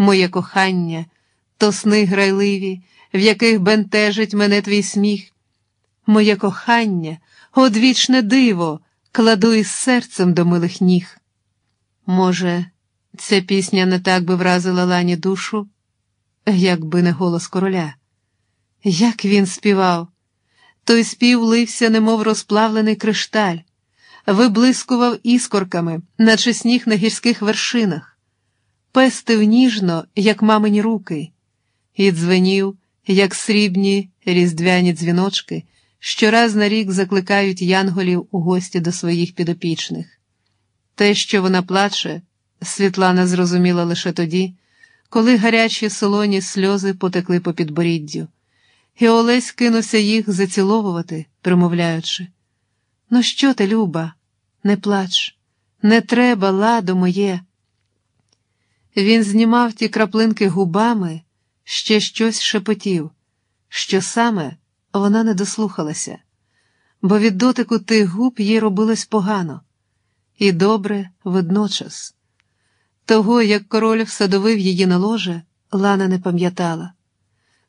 моє кохання, то сни грайливі, в яких бентежить мене твій сміх. Моє кохання, одвічне диво, кладу із серцем до милих ніг. Може, ця пісня не так би вразила лані душу, якби не голос короля. Як він співав, той спів лився, немов розплавлений кришталь, виблискував іскорками, наче сніг на гірських вершинах, пестив ніжно, як мамині руки, і дзвенів, як срібні різдвяні дзвіночки, що раз на рік закликають янголів у гості до своїх підопічних. Те, що вона плаче, Світлана зрозуміла лише тоді, коли гарячі солоні сльози потекли по підборіддю, і Олесь кинувся їх заціловувати, примовляючи: Ну, що ти, Люба, не плач, не треба, ладо моє. Він знімав ті краплинки губами, ще щось шепотів, що саме вона не дослухалася, бо від дотику тих губ їй робилось погано і добре водночас. Того, як король всадовив її на ложе, Лана не пам'ятала.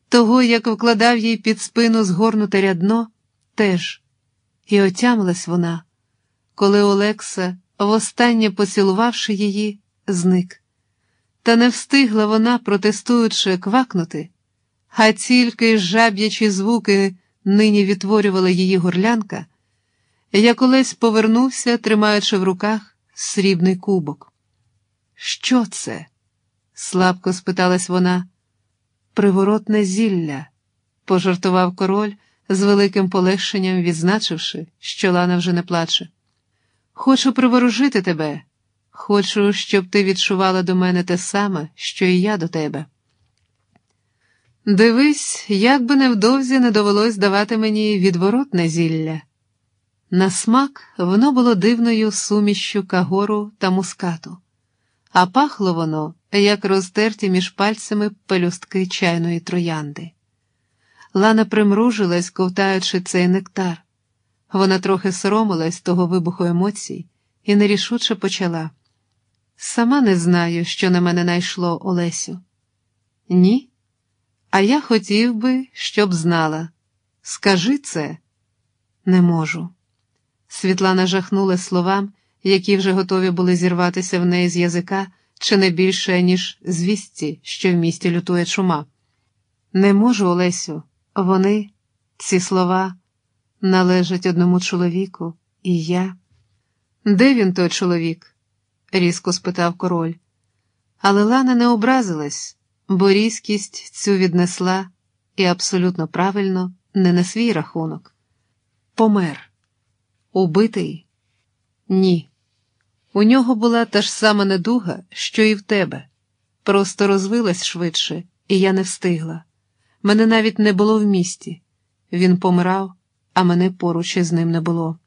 Того, як вкладав їй під спину згорнуте рядно, теж. І отямилась вона, коли Олекса, востаннє поцілувавши її, зник. Та не встигла вона, протестуючи, квакнути, а тільки жаб'ячі звуки нині відтворювала її горлянка, як Олесь повернувся, тримаючи в руках срібний кубок. Що це? слабко спиталась вона. Приворотне зілля, пожартував король з великим полегшенням, відзначивши, що Лана вже не плаче. Хочу приворожити тебе, хочу, щоб ти відчувала до мене те саме, що і я до тебе. Дивись, як би невдовзі не довелось давати мені відворотне зілля. На смак воно було дивною сумішчю кагору та мускату а пахло воно, як розтерті між пальцями пелюстки чайної троянди. Лана примружилась, ковтаючи цей нектар. Вона трохи соромилась того вибуху емоцій і нерішуче почала. Сама не знаю, що на мене найшло Олесю. Ні? А я хотів би, щоб знала. Скажи це, не можу. Світлана жахнула словам які вже готові були зірватися в неї з язика, чи не більше, ніж звісті, що в місті лютує чума. Не можу, Олесю, вони, ці слова, належать одному чоловіку, і я. Де він той чоловік? Різко спитав король. Але Лана не образилась, бо різкість цю віднесла і абсолютно правильно не на свій рахунок. Помер. Убитий? Ні. У нього була та ж сама недуга, що і в тебе. Просто розвилась швидше, і я не встигла. Мене навіть не було в місті. Він помирав, а мене поруч із ним не було.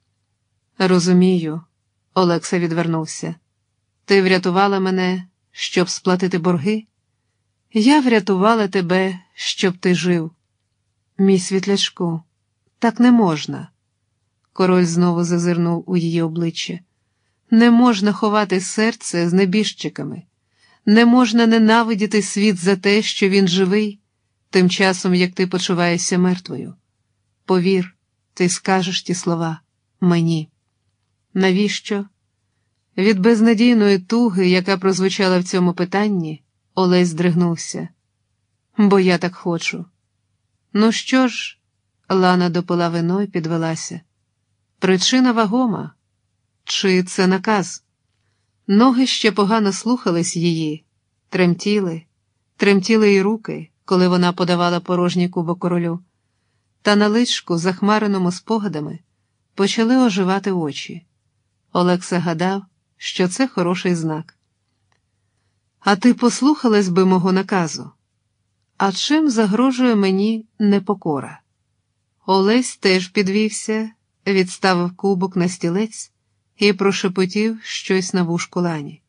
Розумію, Олекса відвернувся. Ти врятувала мене, щоб сплатити борги? Я врятувала тебе, щоб ти жив. Мій світлячку, так не можна. Король знову зазирнув у її обличчя. Не можна ховати серце з небіжчиками, не можна ненавидіти світ за те, що він живий, тим часом як ти почуваєшся мертвою. Повір, ти скажеш ті слова мені. Навіщо? Від безнадійної туги, яка прозвучала в цьому питанні, Олесь здригнувся. Бо я так хочу. Ну що ж, Лана допила вино і підвелася. Причина вагома. Чи це наказ? Ноги ще погано слухались її, тремтіли, тремтіли й руки, коли вона подавала порожній кубок королю, та на личку, захмареному спогадами, почали оживати очі. Олекса гадав, що це хороший знак. А ти послухалась би мого наказу? А чим загрожує мені непокора? Олесь теж підвівся, відставив кубок на стілець і прошепотів щось на вушку лані.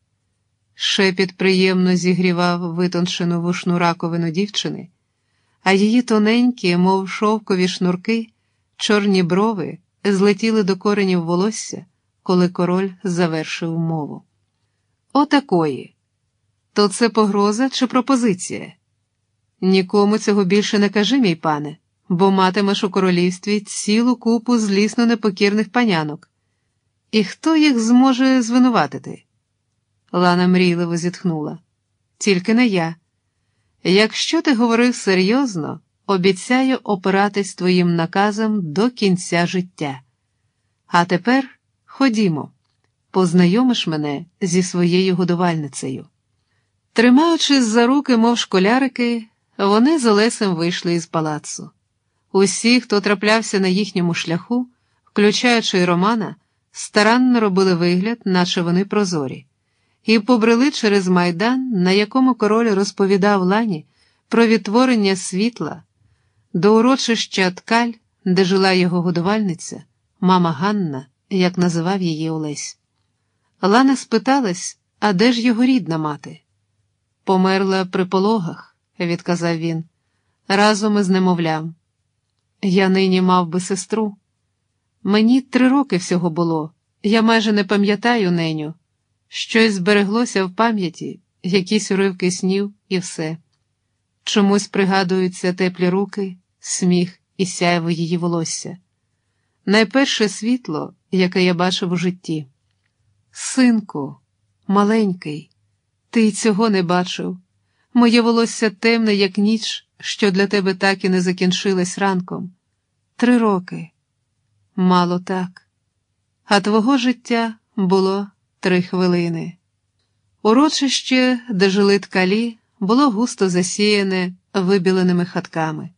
Шепіт приємно зігрівав витончену вушну раковину дівчини, а її тоненькі, мов шовкові шнурки, чорні брови злетіли до коренів волосся, коли король завершив мову. Отакої. То це погроза чи пропозиція? Нікому цього більше не кажи, мій пане, бо матимеш у королівстві цілу купу злісно непокірних панянок. І хто їх зможе звинуватити? Лана мрійливо зітхнула. Тільки не я. Якщо ти говорив серйозно, обіцяю опиратись твоїм наказам до кінця життя. А тепер ходімо, познайомиш мене зі своєю годувальницею. Тримаючись за руки, мов школярики, вони з Олесем вийшли із палацу. Усі, хто траплявся на їхньому шляху, включаючи й Романа, старанно робили вигляд, наче вони прозорі, і побрели через майдан, на якому король розповідав Лані про відтворення світла до урочища Ткаль, де жила його годувальниця, мама Ганна, як називав її Олесь. Лана спиталась, а де ж його рідна мати? Померла при пологах, відказав він, разом із немовлям. Я нині мав би сестру. Мені три роки всього було, я майже не пам'ятаю неню. Щось збереглося в пам'яті, якісь уривки снів і все. Чомусь пригадуються теплі руки, сміх і сяйво її волосся. Найперше світло, яке я бачив у житті. Синку, маленький, ти й цього не бачив. Моє волосся темне, як ніч, що для тебе так і не закінчилась ранком. Три роки. Мало так. А твого життя було три хвилини. Урочище, де жили ткалі, було густо засіяне вибіленими хатками,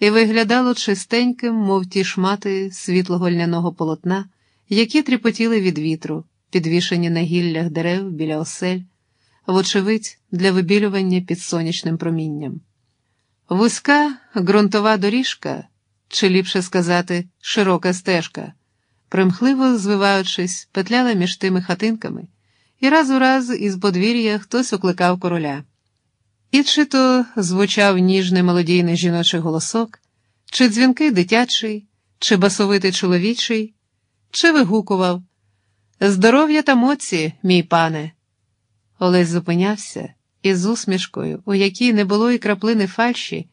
і виглядало чистеньким, мов ті шмати світлого льняного полотна, які тріпотіли від вітру, підвішені на гіллях дерев біля осель, вочевидь, для вибілювання під сонячним промінням. Вузька ґрунтова доріжка, чи ліпше сказати, широка стежка, примхливо звиваючись, петляла між тими хатинками, і раз у раз із подвір'я хтось окликав короля. І чи то звучав ніжний мелодійний жіночий голосок, чи дзвінкий дитячий, чи басовитий чоловічий, чи вигукував Здоров'я та моці, мій пане. Олесь зупинявся і з усмішкою, у якій не було і краплини фальші,